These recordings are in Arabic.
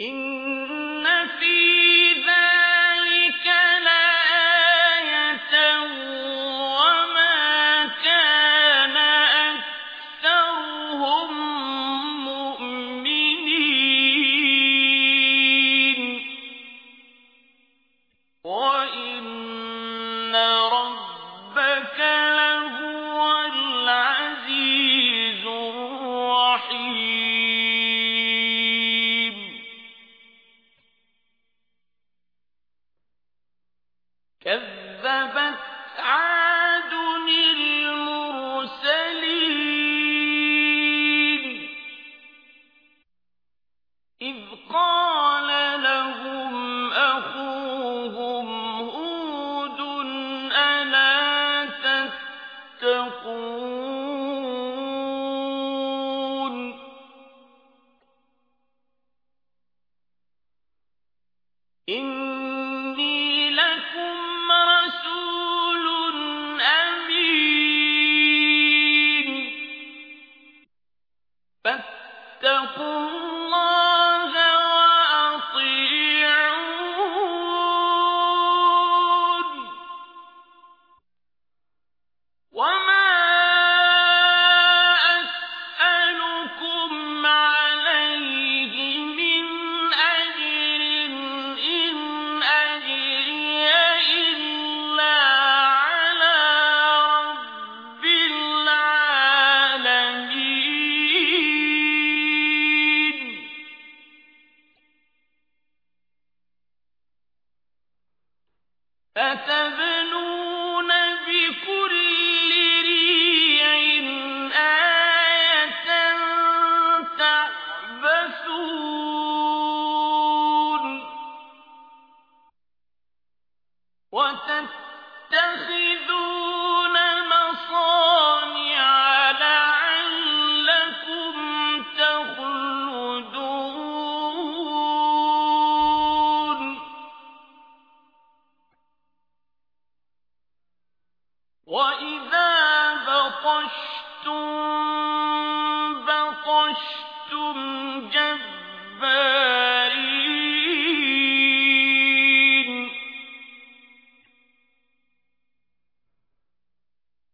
إن خَلَقُوا بطشتم جبارين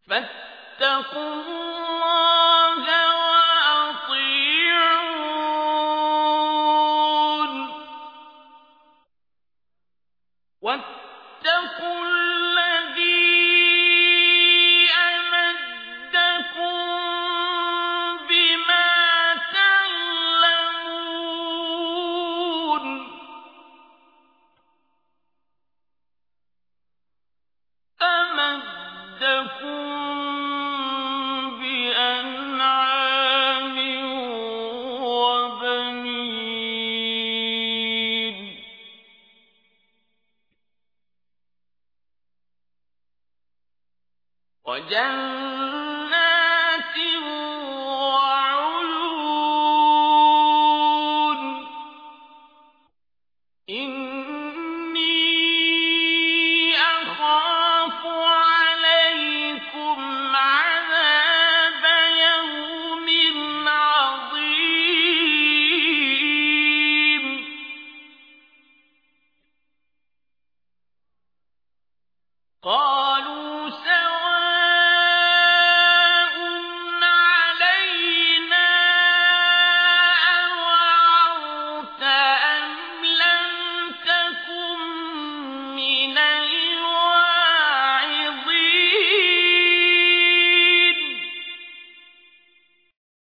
فاتقوا الله وأطيعون واتقوا وجنات وعيون. إني أخاف عليكم عذاب يوم عظيم. قال